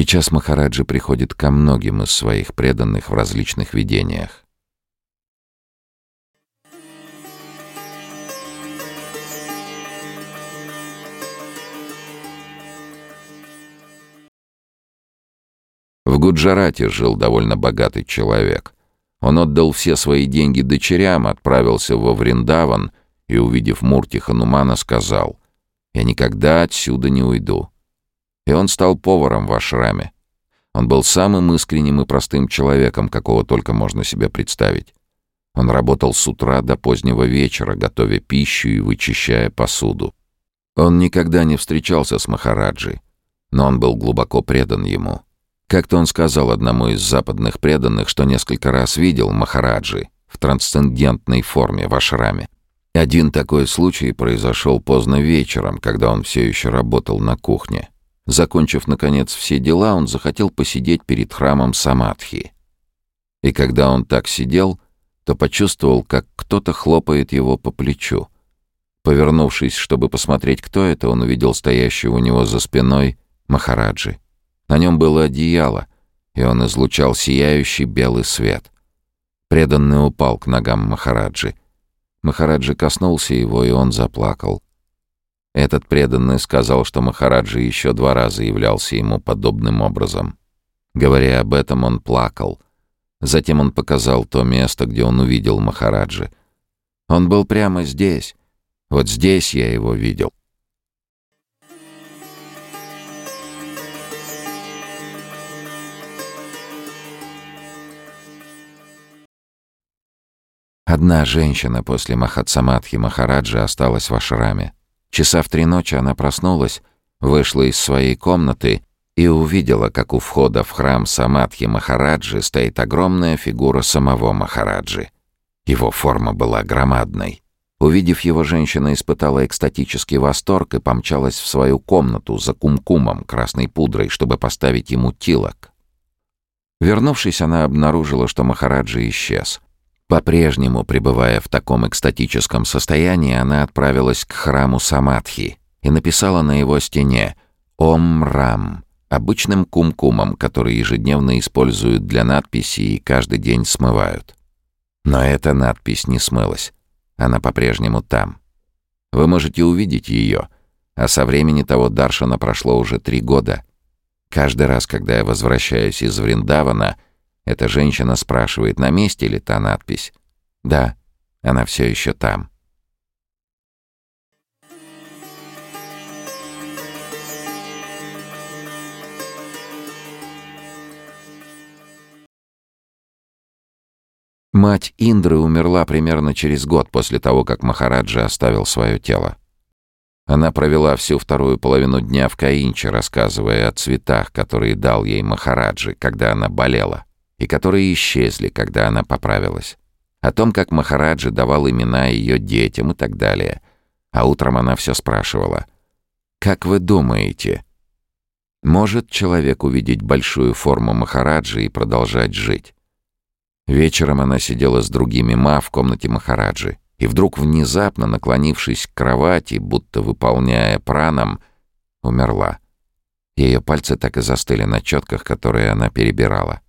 Сейчас Махараджи приходит ко многим из своих преданных в различных видениях. В Гуджарате жил довольно богатый человек. Он отдал все свои деньги дочерям, отправился во Вриндаван и, увидев Мурти Ханумана, сказал, «Я никогда отсюда не уйду». И он стал поваром в ашраме. Он был самым искренним и простым человеком, какого только можно себе представить. Он работал с утра до позднего вечера, готовя пищу и вычищая посуду. Он никогда не встречался с Махараджи, но он был глубоко предан ему. Как-то он сказал одному из западных преданных, что несколько раз видел Махараджи в трансцендентной форме в ашраме. Один такой случай произошел поздно вечером, когда он все еще работал на кухне. Закончив, наконец, все дела, он захотел посидеть перед храмом Самадхи. И когда он так сидел, то почувствовал, как кто-то хлопает его по плечу. Повернувшись, чтобы посмотреть, кто это, он увидел стоящего у него за спиной Махараджи. На нем было одеяло, и он излучал сияющий белый свет. Преданный упал к ногам Махараджи. Махараджи коснулся его, и он заплакал. Этот преданный сказал, что Махараджи еще два раза являлся ему подобным образом. Говоря об этом, он плакал. Затем он показал то место, где он увидел Махараджи. Он был прямо здесь. Вот здесь я его видел. Одна женщина после Махатсамадхи Махараджи осталась в ашраме. Часа в три ночи она проснулась, вышла из своей комнаты и увидела, как у входа в храм Самадхи Махараджи стоит огромная фигура самого Махараджи. Его форма была громадной. Увидев его, женщина испытала экстатический восторг и помчалась в свою комнату за кумкумом, красной пудрой, чтобы поставить ему тилок. Вернувшись, она обнаружила, что Махараджи исчез. По-прежнему, пребывая в таком экстатическом состоянии, она отправилась к храму Самадхи и написала на его стене «Ом Рам» обычным кумкумом, который ежедневно используют для надписи и каждый день смывают. Но эта надпись не смылась. Она по-прежнему там. Вы можете увидеть ее, а со времени того Даршана прошло уже три года. Каждый раз, когда я возвращаюсь из Вриндавана — эта женщина спрашивает, на месте ли та надпись. Да, она все еще там. Мать Индры умерла примерно через год после того, как Махараджа оставил свое тело. Она провела всю вторую половину дня в Каинче, рассказывая о цветах, которые дал ей Махараджи, когда она болела и которые исчезли, когда она поправилась. О том, как Махараджи давал имена ее детям и так далее. А утром она все спрашивала. «Как вы думаете, может человек увидеть большую форму Махараджи и продолжать жить?» Вечером она сидела с другими ма в комнате Махараджи, и вдруг, внезапно наклонившись к кровати, будто выполняя пранам, умерла. Ее пальцы так и застыли на четках, которые она перебирала.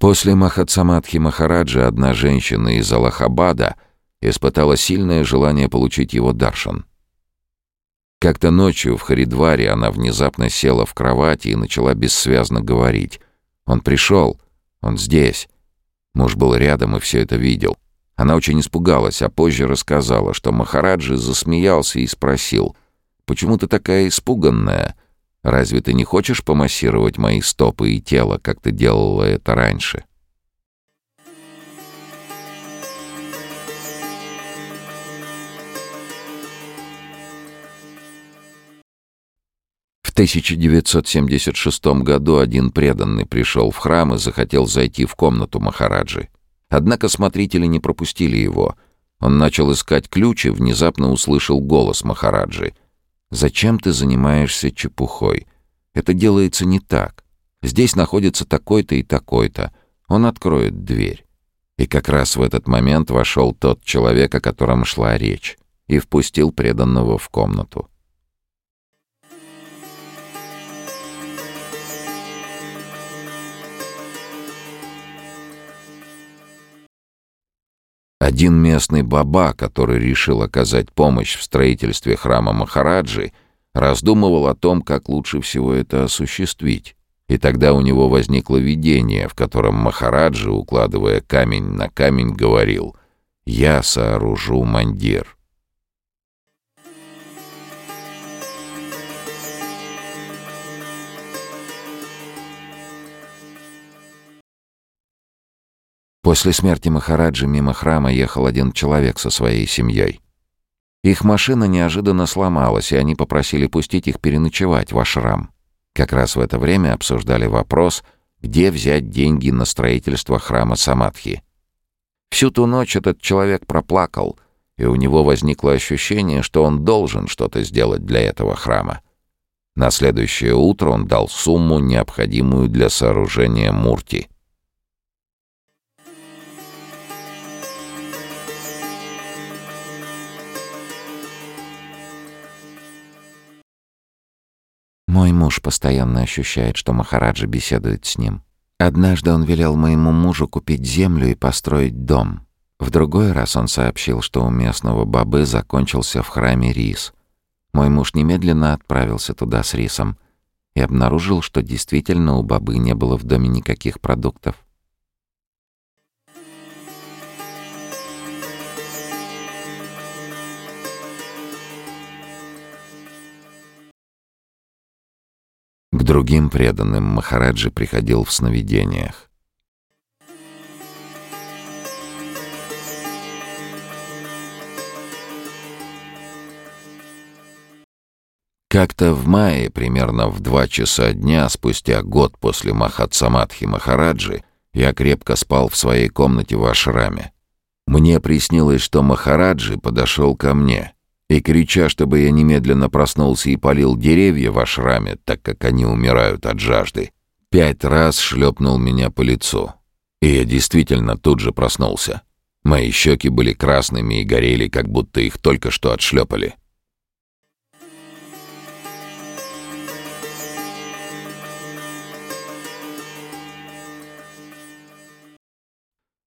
После Махатсамадхи Махараджа одна женщина из Аллахабада испытала сильное желание получить его даршан. Как-то ночью в Харидваре она внезапно села в кровати и начала бессвязно говорить. «Он пришел! Он здесь!» Муж был рядом и все это видел. Она очень испугалась, а позже рассказала, что Махараджи засмеялся и спросил, «Почему ты такая испуганная?» Разве ты не хочешь помассировать мои стопы и тело, как ты делала это раньше?» В 1976 году один преданный пришел в храм и захотел зайти в комнату Махараджи. Однако смотрители не пропустили его. Он начал искать ключ и внезапно услышал голос Махараджи. Зачем ты занимаешься чепухой? Это делается не так. Здесь находится такой-то и такой-то. Он откроет дверь. И как раз в этот момент вошел тот человек, о котором шла речь, и впустил преданного в комнату. Один местный баба, который решил оказать помощь в строительстве храма Махараджи, раздумывал о том, как лучше всего это осуществить. И тогда у него возникло видение, в котором Махараджи, укладывая камень на камень, говорил «Я сооружу мандир». После смерти Махараджи мимо храма ехал один человек со своей семьей. Их машина неожиданно сломалась, и они попросили пустить их переночевать в ашрам. Как раз в это время обсуждали вопрос, где взять деньги на строительство храма Самадхи. Всю ту ночь этот человек проплакал, и у него возникло ощущение, что он должен что-то сделать для этого храма. На следующее утро он дал сумму, необходимую для сооружения мурти — Мой муж постоянно ощущает, что Махараджа беседует с ним. Однажды он велел моему мужу купить землю и построить дом. В другой раз он сообщил, что у местного бабы закончился в храме рис. Мой муж немедленно отправился туда с рисом и обнаружил, что действительно у бабы не было в доме никаких продуктов. Другим преданным Махараджи приходил в сновидениях. Как-то в мае, примерно в два часа дня, спустя год после Махатсамадхи Махараджи, я крепко спал в своей комнате в ашраме. Мне приснилось, что Махараджи подошел ко мне — и, крича, чтобы я немедленно проснулся и полил деревья в ашраме, так как они умирают от жажды, пять раз шлепнул меня по лицу. И я действительно тут же проснулся. Мои щеки были красными и горели, как будто их только что отшлепали.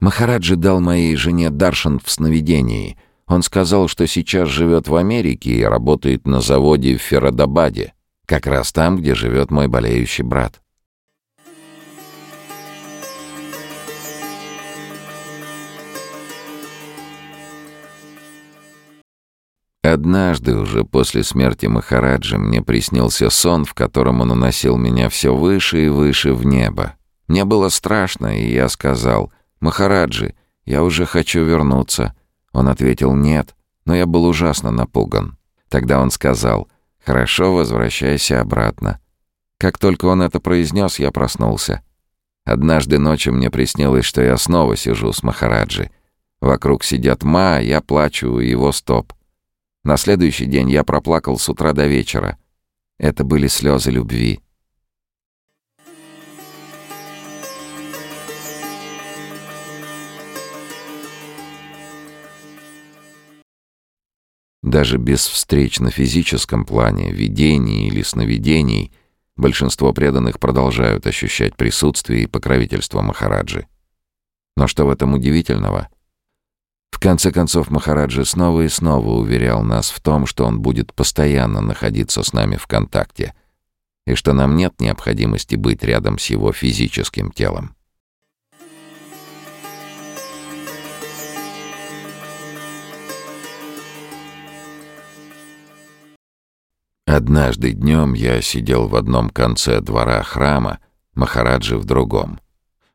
Махараджи дал моей жене Даршан в сновидении — он сказал, что сейчас живет в Америке и работает на заводе в Феродабаде, как раз там, где живет мой болеющий брат. Однажды, уже после смерти Махараджи, мне приснился сон, в котором он уносил меня все выше и выше в небо. Мне было страшно, и я сказал, «Махараджи, я уже хочу вернуться». Он ответил «нет», но я был ужасно напуган. Тогда он сказал «хорошо, возвращайся обратно». Как только он это произнес, я проснулся. Однажды ночью мне приснилось, что я снова сижу с Махараджи. Вокруг сидят Ма, а я плачу у его стоп. На следующий день я проплакал с утра до вечера. Это были слезы любви. Даже без встреч на физическом плане, видений или сновидений, большинство преданных продолжают ощущать присутствие и покровительство Махараджи. Но что в этом удивительного? В конце концов, Махараджи снова и снова уверял нас в том, что он будет постоянно находиться с нами в контакте, и что нам нет необходимости быть рядом с его физическим телом. Однажды днем я сидел в одном конце двора храма, Махараджи в другом.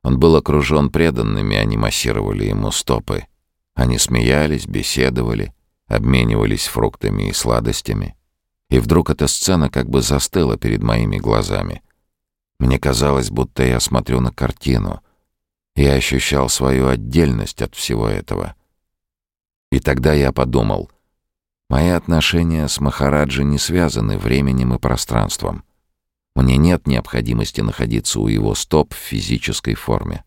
Он был окружен преданными, они массировали ему стопы. Они смеялись, беседовали, обменивались фруктами и сладостями. И вдруг эта сцена как бы застыла перед моими глазами. Мне казалось, будто я смотрю на картину. Я ощущал свою отдельность от всего этого. И тогда я подумал — Мои отношения с Махараджи не связаны временем и пространством. Мне нет необходимости находиться у его стоп в физической форме.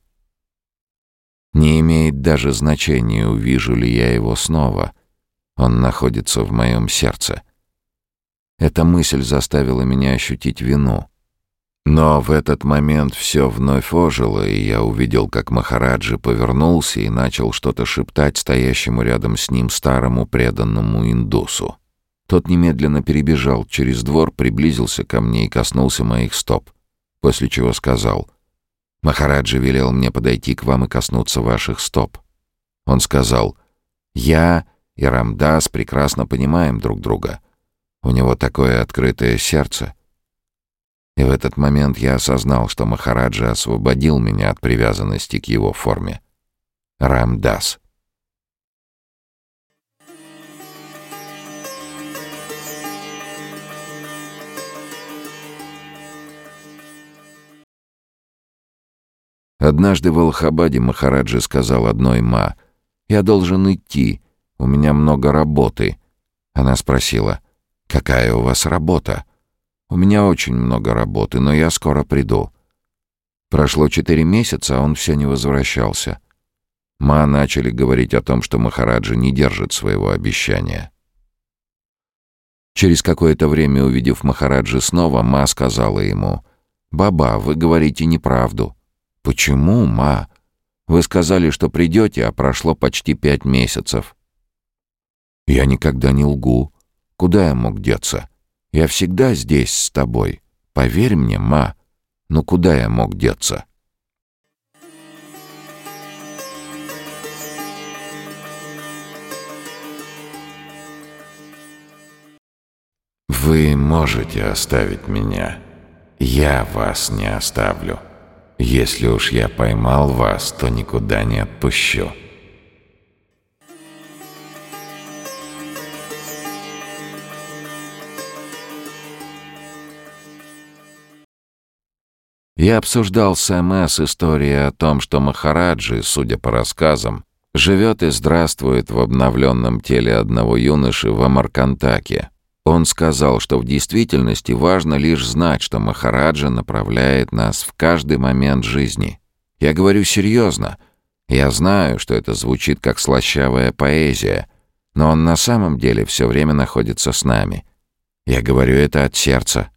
Не имеет даже значения, увижу ли я его снова. Он находится в моем сердце. Эта мысль заставила меня ощутить вину. Но в этот момент все вновь ожило, и я увидел, как Махараджи повернулся и начал что-то шептать стоящему рядом с ним старому преданному индусу. Тот немедленно перебежал через двор, приблизился ко мне и коснулся моих стоп, после чего сказал, «Махараджи велел мне подойти к вам и коснуться ваших стоп». Он сказал, «Я и Рамдас прекрасно понимаем друг друга. У него такое открытое сердце». И в этот момент я осознал, что Махараджа освободил меня от привязанности к его форме. Рамдас. Однажды в Алхабаде Махараджи сказал одной ма, «Я должен идти, у меня много работы». Она спросила, «Какая у вас работа?» У меня очень много работы, но я скоро приду». Прошло четыре месяца, а он все не возвращался. Ма начали говорить о том, что Махараджа не держит своего обещания. Через какое-то время, увидев Махараджи снова, Ма сказала ему, «Баба, вы говорите неправду». «Почему, Ма? Вы сказали, что придете, а прошло почти пять месяцев». «Я никогда не лгу. Куда я мог деться?» Я всегда здесь с тобой. Поверь мне, ма. Ну куда я мог деться?» «Вы можете оставить меня. Я вас не оставлю. Если уж я поймал вас, то никуда не отпущу». Я обсуждал с МС историю о том, что Махараджи, судя по рассказам, живет и здравствует в обновленном теле одного юноши в Амаркантаке. Он сказал, что в действительности важно лишь знать, что Махараджа направляет нас в каждый момент жизни. Я говорю серьезно. Я знаю, что это звучит как слащавая поэзия, но он на самом деле все время находится с нами. Я говорю это от сердца.